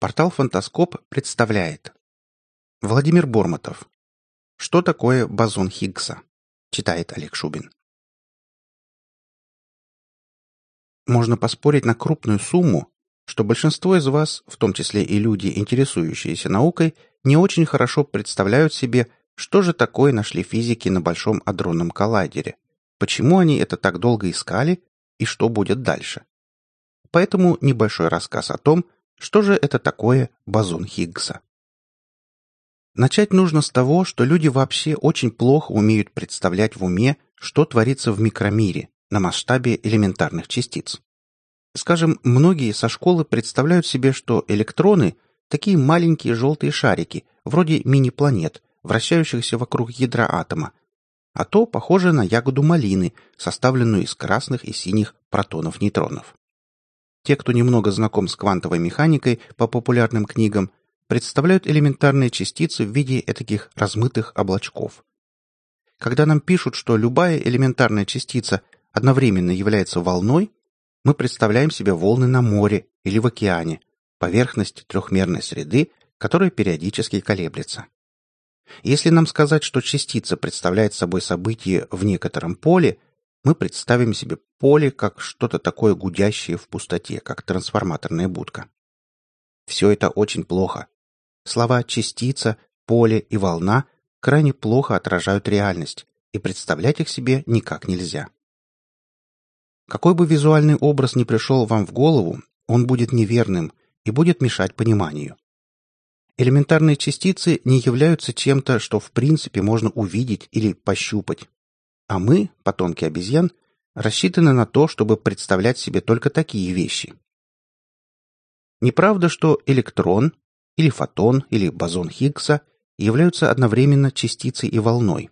Портал «Фантаскоп» представляет Владимир Бормотов Что такое бозон Хиггса? Читает Олег Шубин Можно поспорить на крупную сумму, что большинство из вас, в том числе и люди, интересующиеся наукой, не очень хорошо представляют себе, что же такое нашли физики на Большом адронном коллайдере, почему они это так долго искали и что будет дальше. Поэтому небольшой рассказ о том, что же это такое бозон Хиггса? Начать нужно с того, что люди вообще очень плохо умеют представлять в уме, что творится в микромире на масштабе элементарных частиц. Скажем, многие со школы представляют себе, что электроны – такие маленькие желтые шарики, вроде мини-планет, вращающихся вокруг ядра атома, а то похоже на ягоду малины, составленную из красных и синих протонов-нейтронов. Те, кто немного знаком с квантовой механикой по популярным книгам, представляют элементарные частицы в виде таких размытых облачков. Когда нам пишут, что любая элементарная частица одновременно является волной, мы представляем себе волны на море или в океане, поверхность трехмерной среды, которая периодически колеблется. Если нам сказать, что частица представляет собой событие в некотором поле – мы представим себе поле как что-то такое гудящее в пустоте, как трансформаторная будка. Все это очень плохо. Слова «частица», «поле» и «волна» крайне плохо отражают реальность, и представлять их себе никак нельзя. Какой бы визуальный образ ни пришел вам в голову, он будет неверным и будет мешать пониманию. Элементарные частицы не являются чем-то, что в принципе можно увидеть или пощупать. А мы, потомки обезьян, рассчитаны на то, чтобы представлять себе только такие вещи. Неправда, что электрон, или фотон, или бозон Хиггса являются одновременно частицей и волной.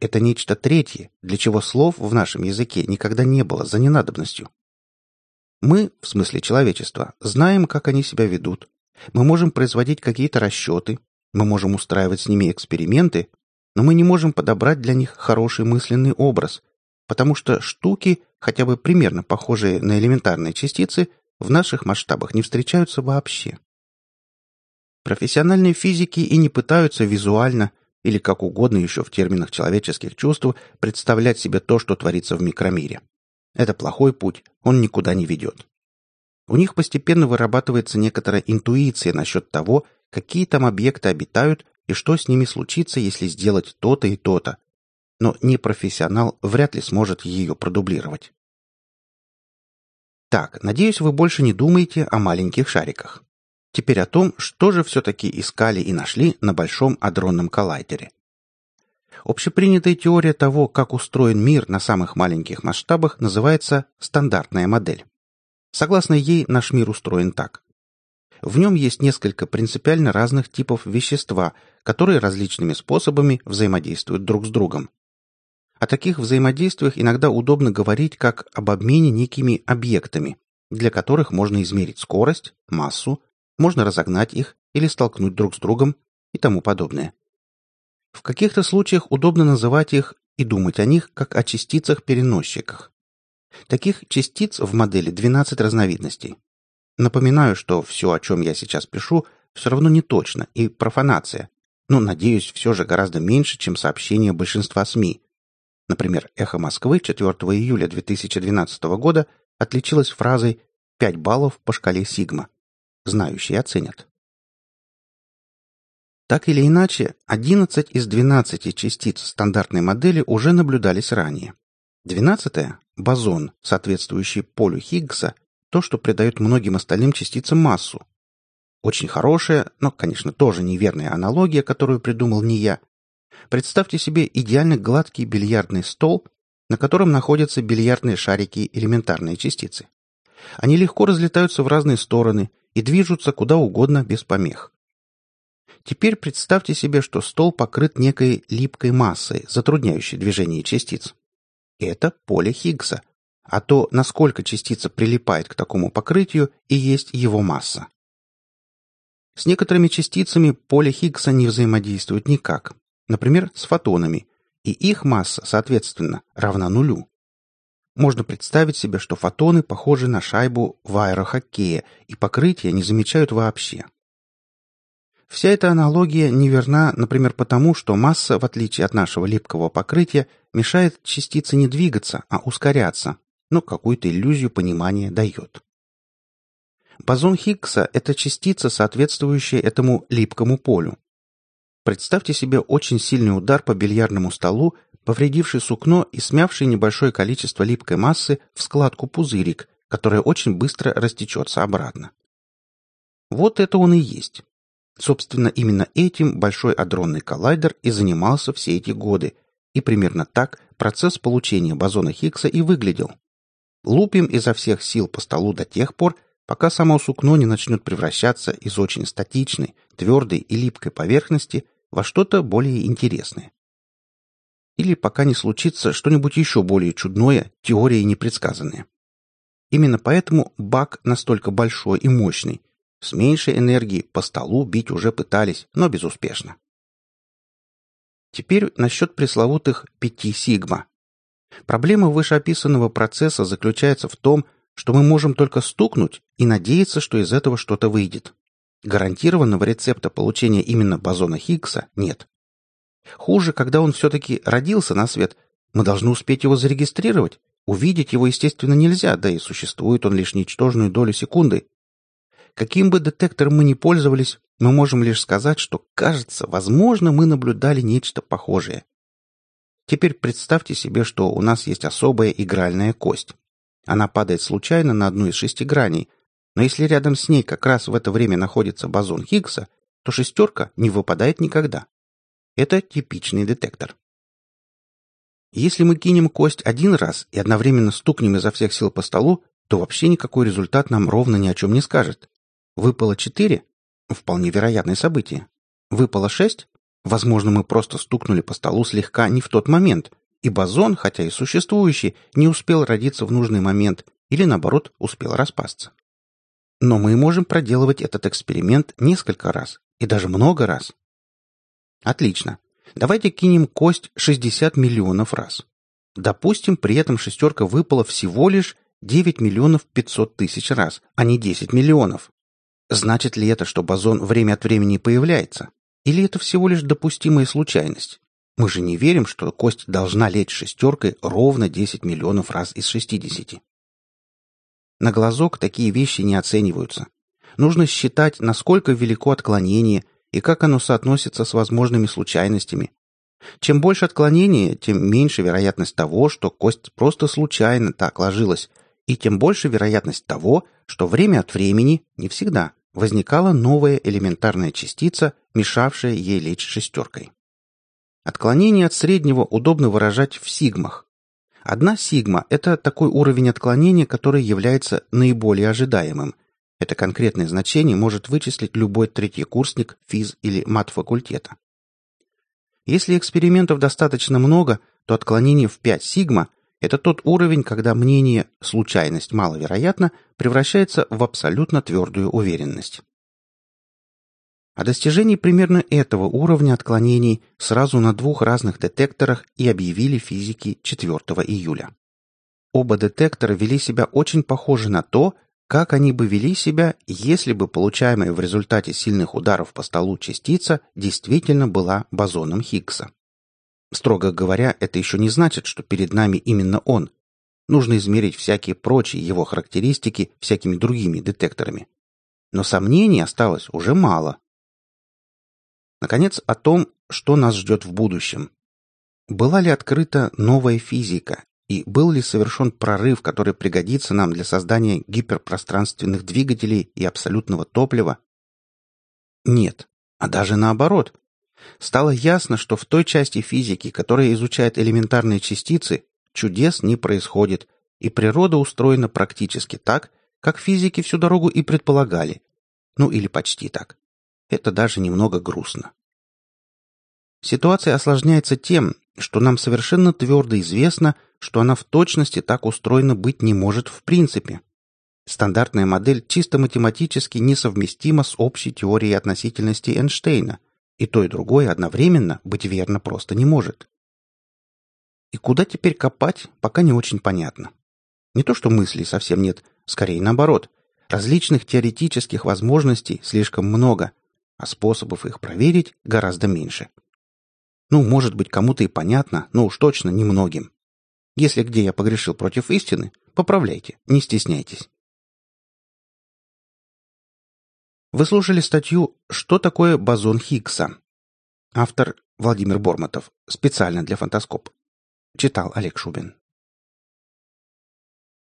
Это нечто третье, для чего слов в нашем языке никогда не было за ненадобностью. Мы, в смысле человечества, знаем, как они себя ведут. Мы можем производить какие-то расчеты, мы можем устраивать с ними эксперименты, но мы не можем подобрать для них хороший мысленный образ, потому что штуки, хотя бы примерно похожие на элементарные частицы, в наших масштабах не встречаются вообще. Профессиональные физики и не пытаются визуально или как угодно еще в терминах человеческих чувств представлять себе то, что творится в микромире. Это плохой путь, он никуда не ведет. У них постепенно вырабатывается некоторая интуиция насчет того, какие там объекты обитают и что с ними случится, если сделать то-то и то-то. Но непрофессионал вряд ли сможет ее продублировать. Так, надеюсь, вы больше не думаете о маленьких шариках. Теперь о том, что же все-таки искали и нашли на Большом адронном коллайдере. Общепринятая теория того, как устроен мир на самых маленьких масштабах, называется стандартная модель. Согласно ей, наш мир устроен так. В нем есть несколько принципиально разных типов вещества, которые различными способами взаимодействуют друг с другом. О таких взаимодействиях иногда удобно говорить как об обмене некими объектами, для которых можно измерить скорость, массу, можно разогнать их или столкнуть друг с другом и тому подобное. В каких-то случаях удобно называть их и думать о них как о частицах-переносчиках. Таких частиц в модели 12 разновидностей. Напоминаю, что все, о чем я сейчас пишу, все равно не точно и профанация, но, надеюсь, все же гораздо меньше, чем сообщения большинства СМИ. Например, «Эхо Москвы» 4 июля 2012 года отличилось фразой «5 баллов по шкале Сигма». Знающие оценят. Так или иначе, 11 из 12 частиц стандартной модели уже наблюдались ранее. 12 бозон, соответствующий полю Хиггса, то, что придает многим остальным частицам массу. Очень хорошая, но, конечно, тоже неверная аналогия, которую придумал не я. Представьте себе идеально гладкий бильярдный стол, на котором находятся бильярдные шарики элементарные частицы. Они легко разлетаются в разные стороны и движутся куда угодно без помех. Теперь представьте себе, что стол покрыт некой липкой массой, затрудняющей движение частиц. Это поле Хиггса, а то, насколько частица прилипает к такому покрытию, и есть его масса. С некоторыми частицами поле Хиггса не взаимодействует никак, например, с фотонами, и их масса, соответственно, равна нулю. Можно представить себе, что фотоны похожи на шайбу в аэрохоккее, и покрытия не замечают вообще. Вся эта аналогия неверна, например, потому, что масса, в отличие от нашего липкого покрытия, мешает частице не двигаться, а ускоряться, но какую-то иллюзию понимания дает. Бозон Хиггса – это частица, соответствующая этому липкому полю. Представьте себе очень сильный удар по бильярдному столу повредивший сукно и смявший небольшое количество липкой массы в складку пузырик, которая очень быстро растечется обратно. Вот это он и есть. Собственно, именно этим Большой адронный коллайдер и занимался все эти годы, и примерно так процесс получения бозона Хиггса и выглядел. Лупим изо всех сил по столу до тех пор, пока само сукно не начнет превращаться из очень статичной, твердой и липкой поверхности во что-то более интересное или пока не случится что-нибудь еще более чудное, теорией непредсказанное. Именно поэтому бак настолько большой и мощный. С меньшей энергией по столу бить уже пытались, но безуспешно. Теперь насчет пресловутых пяти сигма. Проблема вышеописанного процесса заключается в том, что мы можем только стукнуть и надеяться, что из этого что-то выйдет. Гарантированного рецепта получения именно бозона Хиггса нет. Хуже, когда он все-таки родился на свет. Мы должны успеть его зарегистрировать. Увидеть его, естественно, нельзя, да и существует он лишь ничтожную долю секунды. Каким бы детектором мы ни пользовались, мы можем лишь сказать, что, кажется, возможно, мы наблюдали нечто похожее. Теперь представьте себе, что у нас есть особая игральная кость. Она падает случайно на одну из шести граней, но если рядом с ней как раз в это время находится бозон Хиггса, то шестерка не выпадает никогда. Это типичный детектор. Если мы кинем кость один раз и одновременно стукнем изо всех сил по столу, то вообще никакой результат нам ровно ни о чем не скажет. Выпало четыре? Вполне вероятное событие. Выпало шесть? Возможно, мы просто стукнули по столу слегка не в тот момент, и бозон, хотя и существующий, не успел родиться в нужный момент или, наоборот, успел распасться. Но мы можем проделывать этот эксперимент несколько раз, и даже много раз. Отлично. Давайте кинем кость 60 миллионов раз. Допустим, при этом шестерка выпала всего лишь 9 миллионов 500 тысяч раз, а не 10 миллионов. Значит ли это, что бозон время от времени появляется? Или это всего лишь допустимая случайность? Мы же не верим, что кость должна лечь шестеркой ровно 10 миллионов раз из 60. На глазок такие вещи не оцениваются. Нужно считать, насколько велико отклонение – и как оно соотносится с возможными случайностями. Чем больше отклонения, тем меньше вероятность того, что кость просто случайно так ложилась, и тем больше вероятность того, что время от времени, не всегда, возникала новая элементарная частица, мешавшая ей лечь шестеркой. Отклонение от среднего удобно выражать в сигмах. Одна сигма – это такой уровень отклонения, который является наиболее ожидаемым – это конкретное значение может вычислить любой третьекурсник физ- или мат-факультета. Если экспериментов достаточно много, то отклонение в 5 сигма – это тот уровень, когда мнение «случайность маловероятна» превращается в абсолютно твердую уверенность. О достижении примерно этого уровня отклонений сразу на двух разных детекторах и объявили физики 4 июля. Оба детектора вели себя очень похоже на то, как они бы вели себя, если бы получаемая в результате сильных ударов по столу частица действительно была бозоном Хиггса? Строго говоря, это еще не значит, что перед нами именно он. Нужно измерить всякие прочие его характеристики всякими другими детекторами. Но сомнений осталось уже мало. Наконец, о том, что нас ждет в будущем. Была ли открыта новая физика, и был ли совершен прорыв, который пригодится нам для создания гиперпространственных двигателей и абсолютного топлива? Нет, а даже наоборот. Стало ясно, что в той части физики, которая изучает элементарные частицы, чудес не происходит, и природа устроена практически так, как физики всю дорогу и предполагали. Ну или почти так. Это даже немного грустно. Ситуация осложняется тем, что нам совершенно твердо известно, что она в точности так устроена быть не может в принципе. Стандартная модель чисто математически несовместима с общей теорией относительности Эйнштейна, и то и другое одновременно быть верно просто не может. И куда теперь копать, пока не очень понятно. Не то что мыслей совсем нет, скорее наоборот. Различных теоретических возможностей слишком много, а способов их проверить гораздо меньше. Ну, может быть, кому-то и понятно, но уж точно немногим. Если где я погрешил против истины, поправляйте, не стесняйтесь. Вы слушали статью «Что такое бозон Хиггса?» Автор Владимир Бормотов. Специально для Фантаскоп. Читал Олег Шубин.